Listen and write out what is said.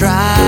try.